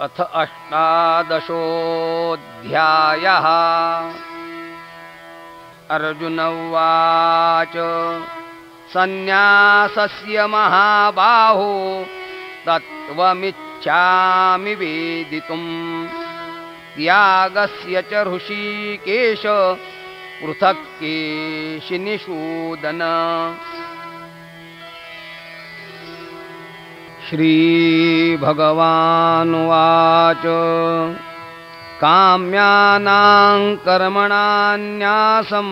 अथ अष्टादशोऽध्यायः। अर्जुन उवाच सन्न्यासस्य महाबाहो तत्त्वमिच्छामि वेदितुम्। त्यागस्य च ऋषिकेश पृथक् केशिनिषूदन श्रीभगवानुवाच। काम्यानां कर्मणान्यासं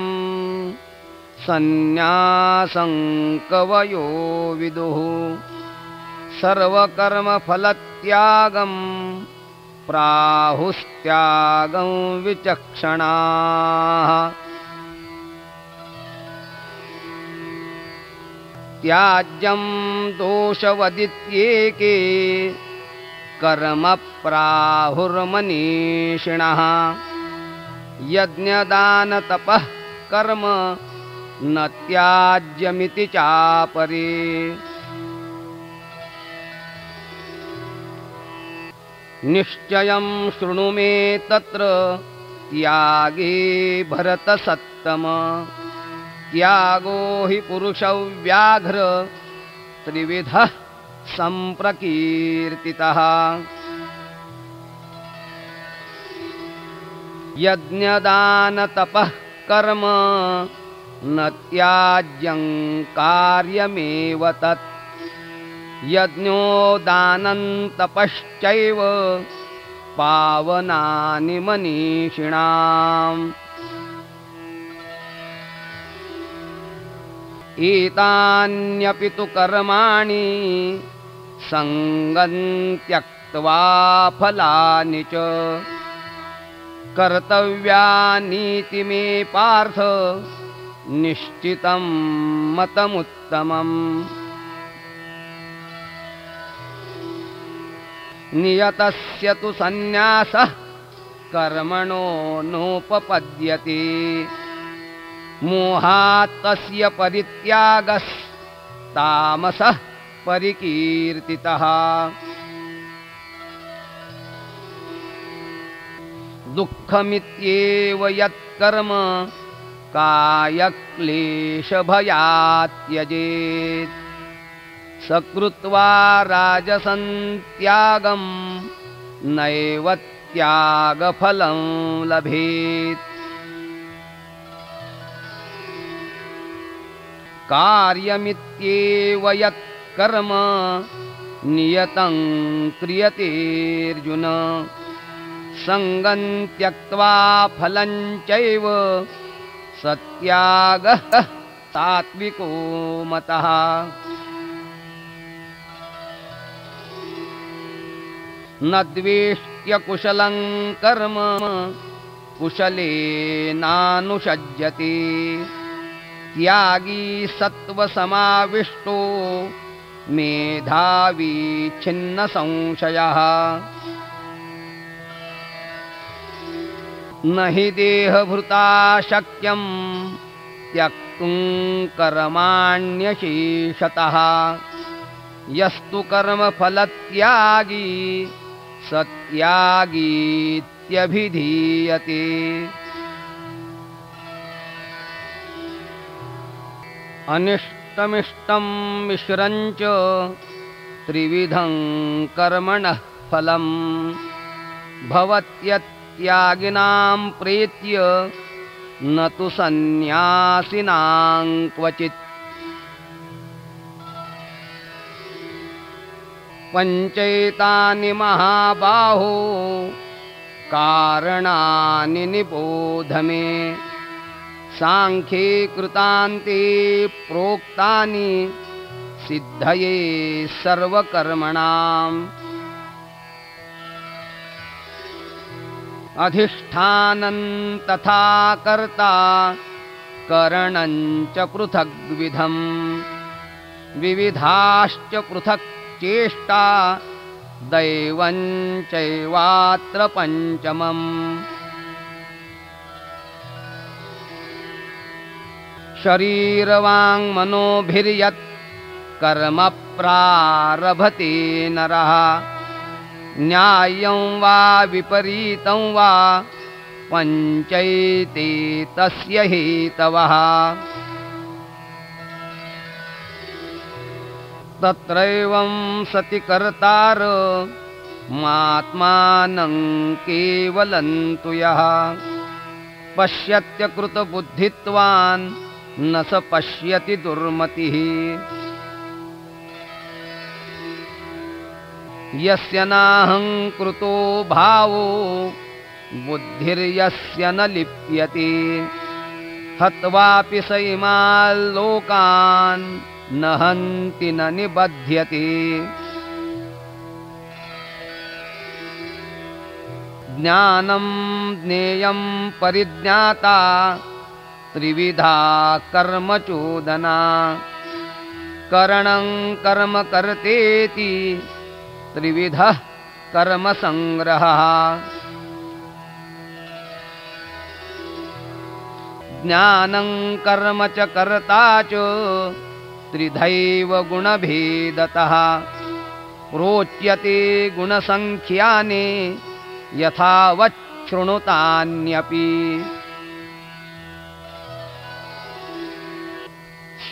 सन्न्यासं कवयो विदुः। सर्वकर्मफलत्यागं प्राहुस्त्यागं विचक्षणाः त्याज्यं दोषवदित्येके कर्म प्राहुर्मनीषिणः यज्ञदानतपः कर्म न त्याज्यमिति चापरे। निश्चयं शृणु मे तत्र त्यागे भरतसत्तम त्यागो हि पुरुषव्याघ्र त्रिविधः सम्प्रकीर्तितः। यज्ञदानतपः कर्म न त्याज्यं कार्यमेव तत्। यज्ञो दानन्तपश्चैव पावनानि मनीषिणाम् एतान्यपि तु कर्माणि सङ्गं त्यक्त्वा फलानि च कर्तव्यानीति मे पार्थ निश्चितं मतमुत्तमम्। नियतस्य तु सन्न्यासः कर्मणो नोपपद्यते मोहात्तस्य परित्यागस्तामसः परिकीर्तितः। दुःखमित्येव यत्कर्म कायक्लेशभयात् त्यजेत् सकृत्वा राजसन्त्यागं नैव त्यागफलं लभेत् कार्यमित्येव यत्कर्म नियतं क्रियतेऽर्जुन। सङ्गं त्यक्त्वा फलं चैव सत्यागः सात्विको मतः। न द्वेष्ट्यकुशलं कर्म कुशलेनानुषज्यते त्यागी सत्त्वसमाविष्टो मेधावी छिन्नसंशयः। न हि देहभृता शक्यं त्यक्तुं कर्माण्यशेषतः। यस्तु कर्मफलत्यागी सत्यागीत्यभिधीयते अनिष्टमिष्टं मिश्रञ्च त्रिविधं कर्मणः फलं भवत्यत्यागिनां प्रीत्य न तु सन्न्यासिनां क्वचित्। पञ्चैतानि महाबाहो कारणानि निबोध मे साङ्ख्ये कृतान्ते प्रोक्तानि सिद्धये सर्वकर्मणाम्। अधिष्ठानं तथा कर्ता करणञ्च पृथग्विधम्। विविधाश्च पृथक् चेष्टा दैवं चैवात्र पञ्चमम् शरीरवाङ्मनोभिर्यत् कर्म प्रारभते नरः। न्यायं वा विपरीतं वा पञ्चैते तस्य हेतवः। तत्रैवं सति कर्तार मात्मानं केवलन्तु यः। पश्यत्यकृतबुद्धित्वान् न स पश्यति दुर्मतिः। यस्य नाहङ्कृतो भावो बुद्धिर्यस्य न लिप्यते। स इमाल्लोकान् न हन्ति न निबध्यते। ज्ञानं ज्ञेयं परिज्ञाता त्रिविधा कर्मचोदना। करणं कर्म कर्तेति त्रिविधः कर्मसङ्ग्रहः। ज्ञानं कर्म च कर्ता च त्रिधैव गुणभेदतः। रोच्यते गुणसङ्ख्याने यथावच्छृणुतान्यपि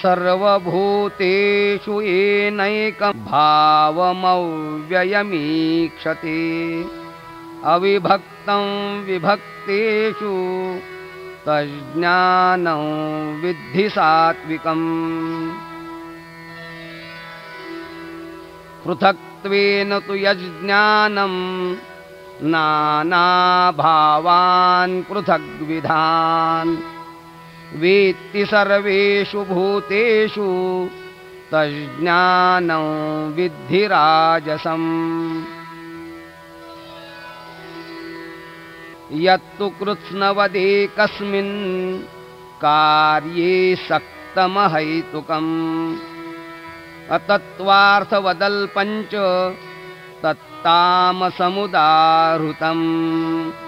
सर्वभूतेषु येनैकं भावमव्ययमीक्षते अविभक्तं विभक्तेषु तज्ज्ञानं विद्धि सात्विकम्। पृथक्त्वेन तु यज्ज्ञानं नानाभावान् पृथग्विधान् वेत्ति सर्वेषु भूतेषु तज्ज्ञानं विद्धिराजसम्। यत्तु कृत्स्नवदेकस्मिन् कार्ये सक्तमहैतुकम्। अतत्त्वार्थवदल्पञ्च तत्तामसमुदाहृतम्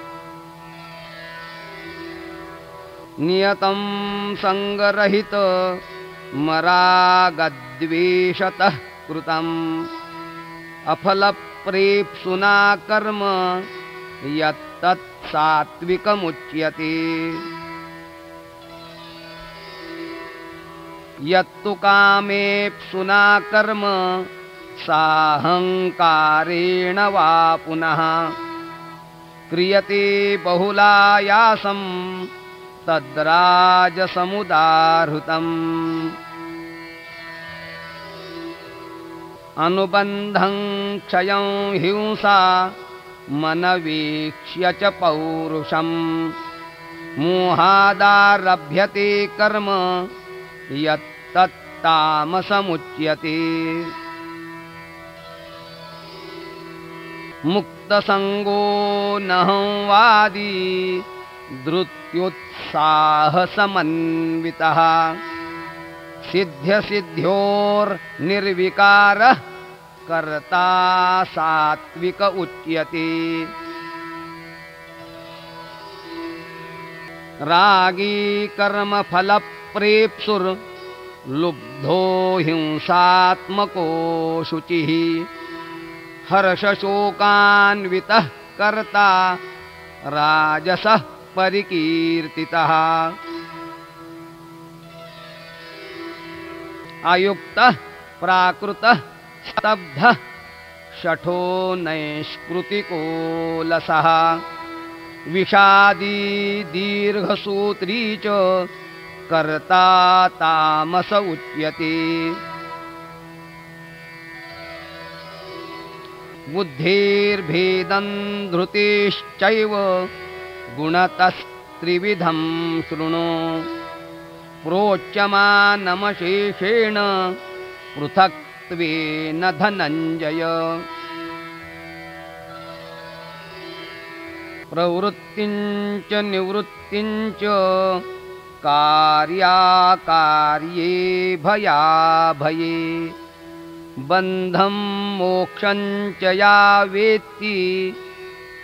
नियतं सङ्गरहित मरागद्वेषतः कृतम्। अफलप्रेप्सुना कर्म यत्तत् सात्विकमुच्यते। यत्तु कामेप्सुना कर्म साहङ्कारेण वा पुनः क्रियते बहुलायासम् तद्राजसमुदाहृतम्। अनुबन्धं क्षयं हिंसा मनवीक्ष्य च पौरुषम्। मोहादारभ्यते कर्म यत्तत्तामसमुच्यते। मुक्तसङ्गो नहंवादी धृत्युत्साहसमन्वितः। सिद्ध्यसिद्ध्योर्निर्विकारः कर्ता सात्विक उच्यते। रागी कर्मफलप्रेप्सुर्लुब्धो हिंसात्मको शुचिः। हर्षशोकान्वितः कर्ता राजसः परिकीर्तितः। अयुक्तः प्राकृतः स्तब्धः शठो नैष्कृतिकोलसः। विषादी दीर्घसूत्री च कर्ता तामस उच्यते। बुद्धिर्भेदं धृतिश्चैव गुणतस्त्रिविधं शृणु। प्रोच्यमानमशेषेण पृथक्त्वेन धनञ्जय। प्रवृत्तिञ्च निवृत्तिञ्च कार्याकार्ये भयाभये। बन्धं मोक्षञ्च या वेत्ति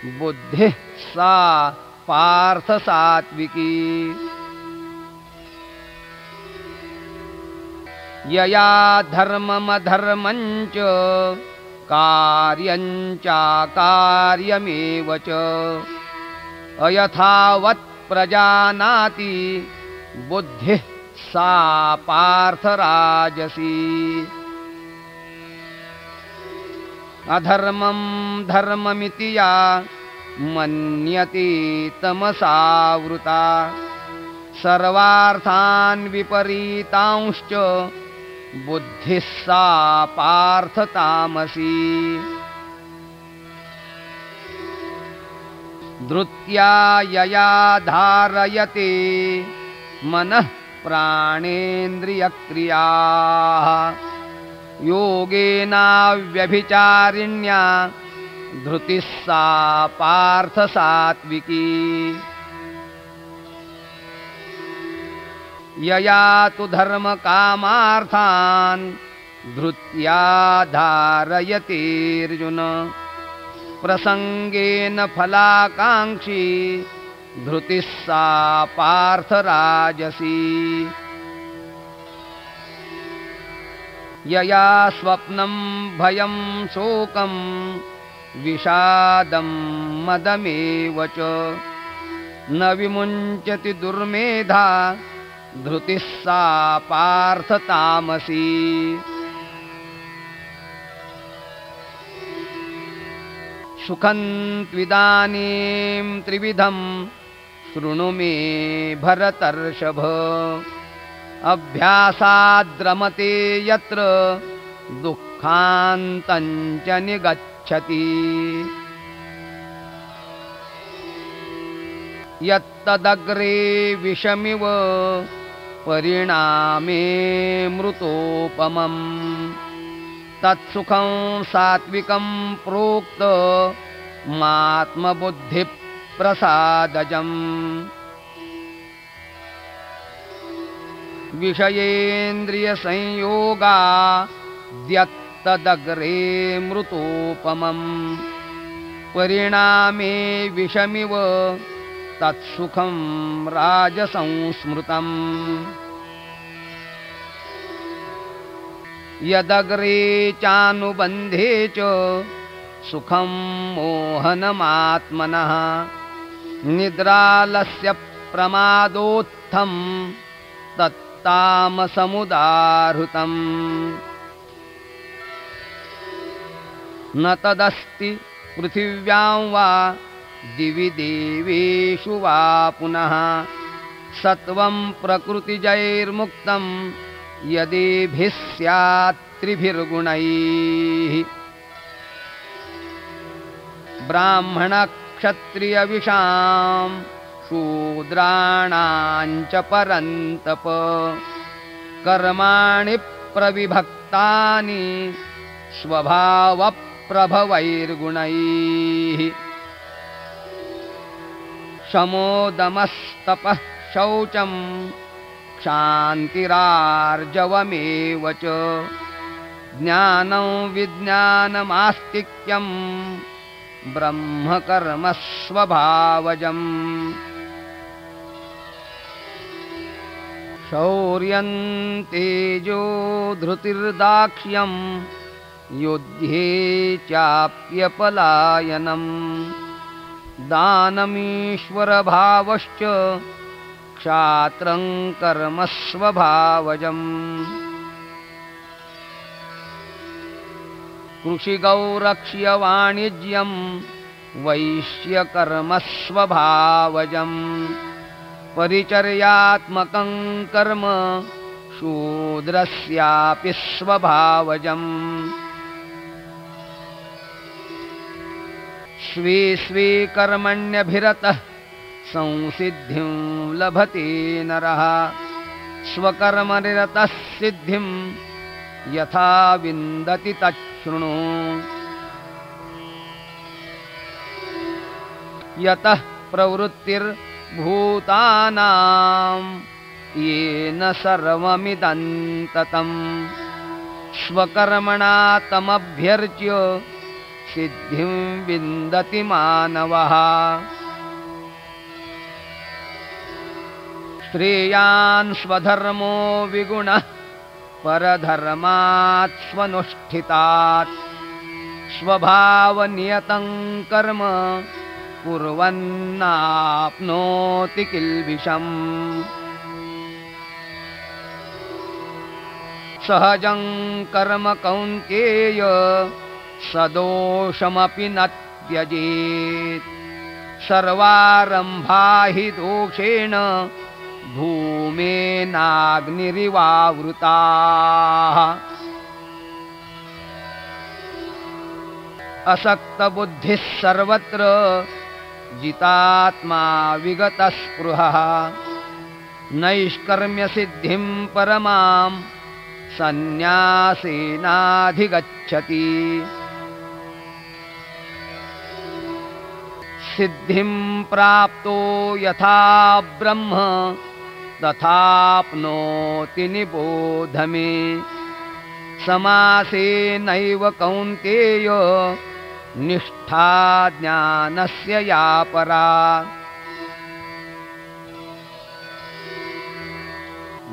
बुद्धिः सा पार्थसात्विकी। यया धर्ममधर्मञ्च कार्यञ्चाकार्यमेव च। अयथावत् प्रजानाति बुद्धिः सा पार्थराजसी। अधर्मं धर्ममिति या मन्यते तमसावृता सर्वार्थान् विपरीतांश्च बुद्धिः सा पार्थतामसी। धृत्या यया धारयते मनः प्राणेन्द्रियक्रियाः। योगेनाव्यभिचारिण्या धृतिः सा पार्थसात्विकी। यया तु धर्मकामार्थान् धृत्या धारयतेऽर्जुन प्रसङ्गेन फलाकाङ्क्षी धृतिः सा पार्थराजसी। यया स्वप्नं भयं शोकं विषादं मदमेव च। न विमुञ्चति दुर्मेधा धृतिः सा पार्थतामसी। सुखं त्विदानीं त्रिविधं शृणु मे भरतर्षभ। अभ्यासाद्रमते यत्र दुःखान्तञ्च निगच्छति यत्तदग्रे विषमिव परिणामे मृतोपमम्। तत्सुखं सात्विकं प्रोक्त मात्मबुद्धिप्रसादजम्। विषयेन्द्रियसंयोगा द्यत्तदग्रे मृतोपमम् परिणामे विषमिव तत्सुखं राजसंस्मृतम्। यदग्रे चानुबन्धे च सुखं मोहनमात्मनः निद्रालस्य प्रमादोत्थम् तत्तामसमुदाहृतम् न तदस्ति पृथिव्यां वा दिवि देवेषु वा पुनः। सत्वं प्रकृतिजैर्मुक्तं यदेभिः स्यात् त्रिभिर्गुणैः। ब्राह्मणक्षत्रियविषां शूद्राणाञ्च परन्तप। कर्माणि प्रविभक्तानि स्वभावप्रभवैर्गुणैः शमोदमस्तपः शौचं क्षान्तिरार्जवमेव च। ज्ञानं विज्ञानमास्तिक्यं ब्रह्मकर्मस्वभावजम्। शौर्यं तेजो धृतिर्दाक्ष्यं युध्ये चाप्यपलायनम्। दानमीश्वरभावश्च क्षात्रं कर्मस्वभावजम् कृषिगौरक्ष्यवाणिज्यं वैश्यकर्मस्वभावजम् परिचर्यात्मकं कर्म शूद्रस्यापि स्वभावजम् स्वे स्वे कर्मण्यभिरतः संसिद्धिं लभते नरः। स्वकर्मनिरतः सिद्धिं यथा विन्दति तच्छृणु। यतः प्रवृत्तिर्भूतानां येन सर्वमिदन्ततं स्वकर्मणा तमभ्यर्च्य सिद्धिं विन्दति मानवः। श्रेयान् स्वधर्मो विगुणः परधर्मात् स्वनुष्ठितात्। स्वभावनियतं कर्म कुर्वन्नाप्नोति किल्बिषम्। सहजं कर्म कौन्तेय सदोषमपि न त्यजेत्। सर्वारम्भा हि दोषेण भूमेनाग्निरिवावृताः। असक्तबुद्धिः सर्वत्र जितात्मा विगतस्पृहः। नैष्कर्म्यसिद्धिं परमां सन्न्यासेनाधिगच्छति सिद्धिं प्राप्तो यथा ब्रह्म तथाप्नोति निबोध मे। समासेनैव कौन्तेय निष्ठा ज्ञानस्य या परा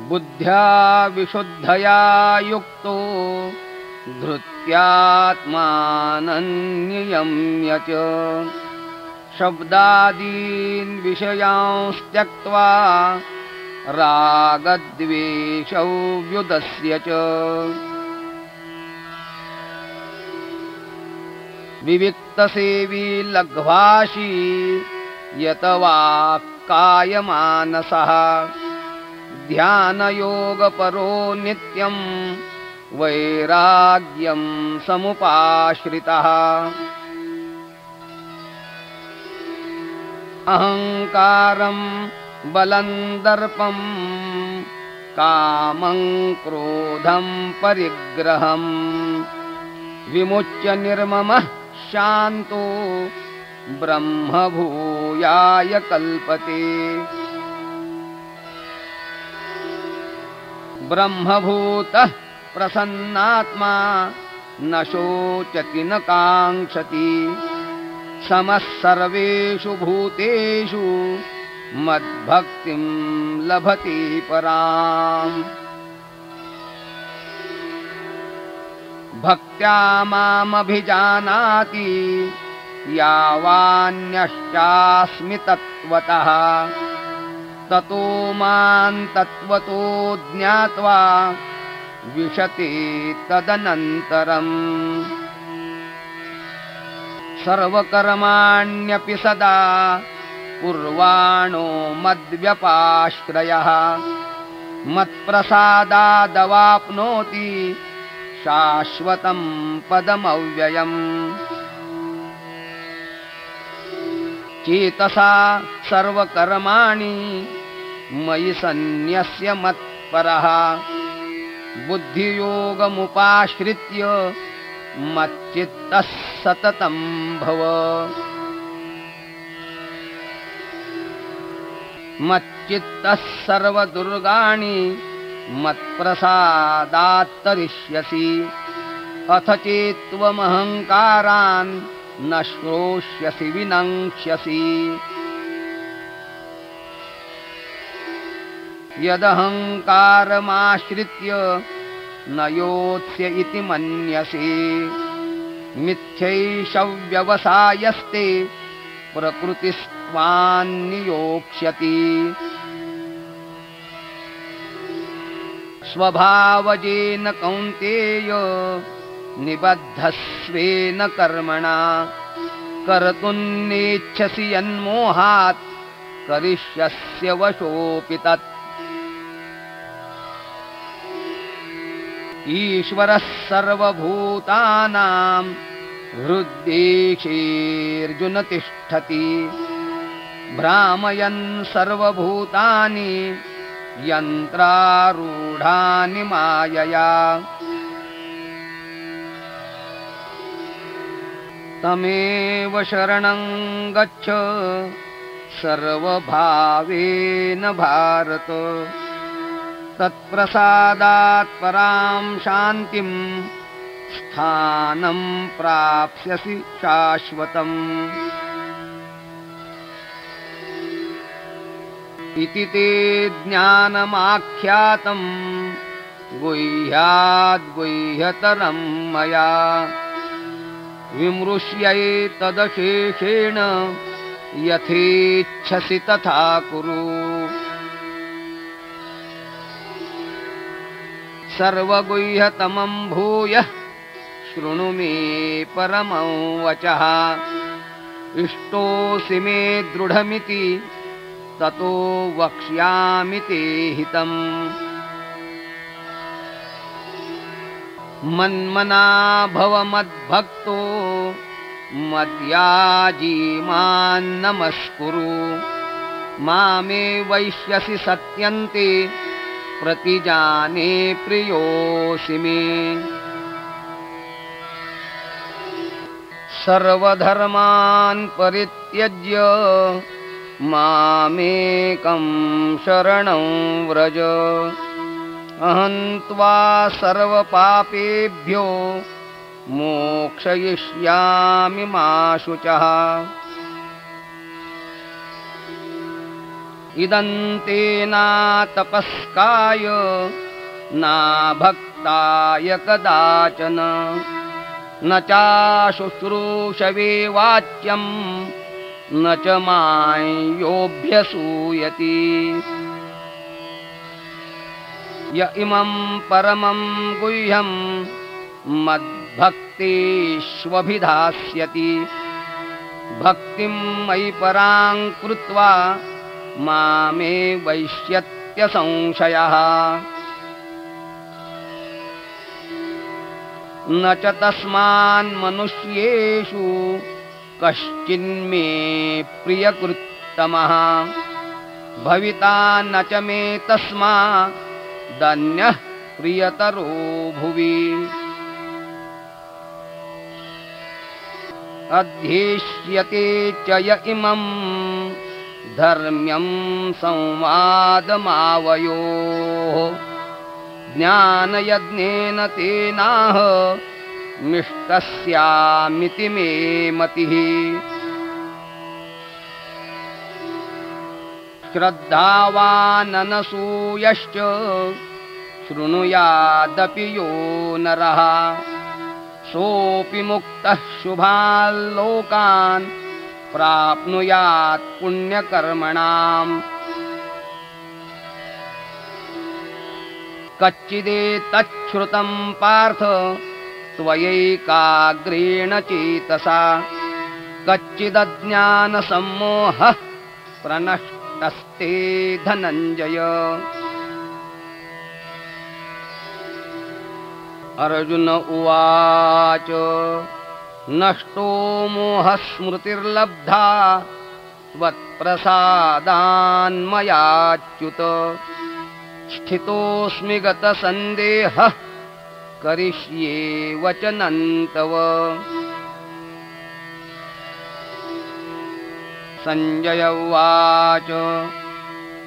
बुद्ध्या विशुद्धया युक्तो धृत्यात्मानन्ययम्य च शब्दादीन् विषयांस्त्यक्त्वा रागद्वेषौ व्युदस्य च। विविक्तसेवी लघ्वाशी यत वा कायमानसः। ध्यानयोगपरो नित्यं वैराग्यं समुपाश्रितः अहङ्कारं बलं दर्पं कामं क्रोधं परिग्रहम् विमुच्य निर्ममः शान्तो ब्रह्मभूयाय कल्पते। ब्रह्मभूतः प्रसन्नात्मा न शोचति न काङ्क्षति समः सर्वेषु भूतेषु मद्भक्तिं लभति पराम्। भक्त्या मामभिजानाति यावान्यश्चास्मि तत्त्वतः। ततो मां तत्त्वतो ज्ञात्वा विशति तदनन्तरम् सर्वकर्माण्यपि सदा कुर्वाणो मद्व्यपाश्रयः। मत्प्रसादादवाप्नोति शाश्वतं पदमव्ययम्। चेतसा सर्वकर्माणि मयि सन्न्यस्य मत्परः। बुद्धियोगमुपाश्रित्य मच्चित्तः सततं भव। मच्चित्तः सर्वदुर्गाणि मत्प्रसादात्तरिष्यसि। अथ चेत्त्वमहङ्कारान् न श्रोष्यसि विनङ्क्ष्यसि। यदहङ्कारमाश्रित्य न योत्स्य इति मन्यसे। मिथ्यैषव्यवसायस्ते प्रकृतिस्त्वान्नियोक्ष्यति। स्वभावजेन कौन्तेय निबद्धस्वेन कर्मणा। कर्तुं नेच्छसि यन्मोहात् करिष्यस्य वशोऽपि तत् ईश्वरः सर्वभूतानां हृद्देशेऽर्जुन तिष्ठति भ्रामयन् सर्वभूतानि यन्त्रारूढानि मायया। तमेव शरणं गच्छ सर्वभावेन भारत तत्प्रसादात् परां शान्तिं स्थानं प्राप्स्यसि शाश्वतम्। इति ते ज्ञानमाख्यातं गुह्याद्गुह्यतरं मया। विमृश्यैतदशेषेण यथेच्छसि तथा कुरु सर्वगुह्यतमं भूयः। शृणु मे परमं वचः। इष्टोऽसि मे दृढमिति ततो वक्ष्यामि ते हितम्। मन्मना भव मद्भक्तो मद्याजी मान्नमस्कुरु मामे वैश्यसि सत्यन्ते प्रतिजाने प्रियोऽसि मे। सर्वधर्मान् परित्यज्य मामेकं शरणं व्रज। अहं त्वा सर्वपापेभ्यो मोक्षयिष्यामि मा शुचः तपस्काय ना भक्ताय कदाचन। न चाशुश्रूषवे वाच्यम् न च मायोऽभ्यसूयति य इमं परमं गुह्यम् मद्भक्तेष्वभिधास्यति। भक्तिं मयि परां कृत्वा मामे वैश्यत्यसंशयः न च तस्मान्मनुष्येषु कश्चिन्मे प्रियकृत्तमः। भविता न च मे तस्मा दन्यः प्रियतरो भुवि। अध्येष्यते च य इमम् धर्म्यं संवादमावयोः। ज्ञानयज्ञेन तेनाह मिष्टस्यामिति मे मतिः। श्रद्धावाननसूयश्च शृणुयादपि यो नरः। सोऽपि मुक्तः शुभाल्लोकान् प्राप्नुयात् पुण्यकर्मणाम्। कच्चिदेतच्छ्रुतं पार्थ त्वयैकाग्रेण चेतसा कच्चिदज्ञानसम्मोहः प्रनष्टस्ते धनञ्जय। अर्जुन उवाच नष्टो मोहस्मृतिर्लब्धा त्वत्प्रसादान्मयाच्युत। स्थितोऽस्मि गतसन्देहः करिष्ये वचनन्तव। सञ्जय उवाच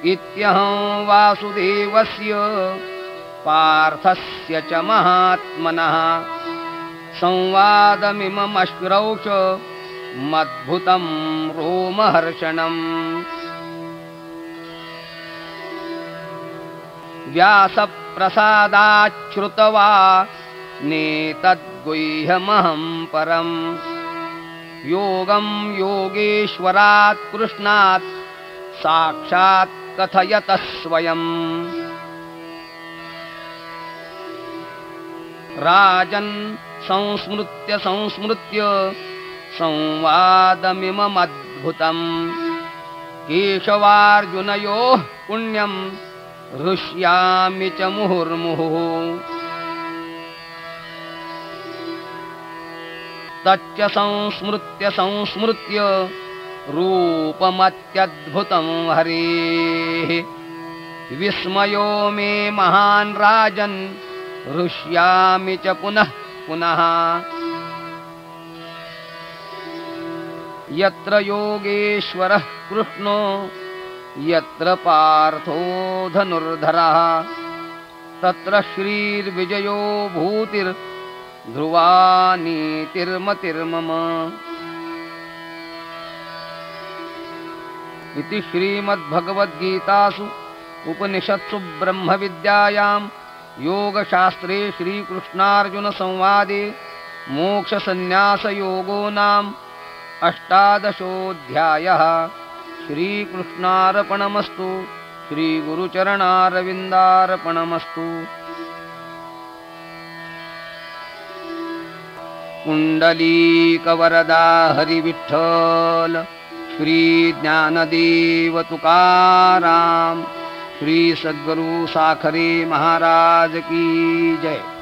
इत्यहं वासुदेवस्य पार्थस्य च महात्मनः संवादमिममश्रौष मद्भुतं रोमहर्षणम् व्यासप्रसादाच्छ्रुतवा नेतद्गुह्यमहं परम्। योगं योगेश्वरात् कृष्णात् साक्षात् कथयतः स्वयम् राजन् संस्मृत्य संस्मृत्य संवादमिममद्भुतम्। केशवार्जुनयोः पुण्यम् हृष्यामि च मुहुर्मुहुः। तच्च संस्मृत्य संस्मृत्य रूपमत्यद्भुतं हरेः। विस्मयो मे महान् राजन् हृष्यामि च पुनः पुनः। यत्र योगेश्वरः कृष्णो यत्र पार्थो धनुर्धरः तत्र श्रीर्विजयो भूतिर्ध्रुवा नीतिर्मतिर्मम इति श्रीमद्भगवद्गीतासु उपनिषत्सु ब्रह्मविद्यायां योगशास्त्रे श्रीकृष्णार्जुनसंवादे मोक्षसन्न्यासयोगो नाम अष्टादशोऽध्यायः। श्रीकृष्णार्पणमस्तु। श्रीगुरुचरणारविन्दार्पणमस्तु। कुण्डलीकवरदा हरिविठ्ठल श्रीज्ञानदेव तुकाराम श्री सद्गुरु साखरी महाराज की जय।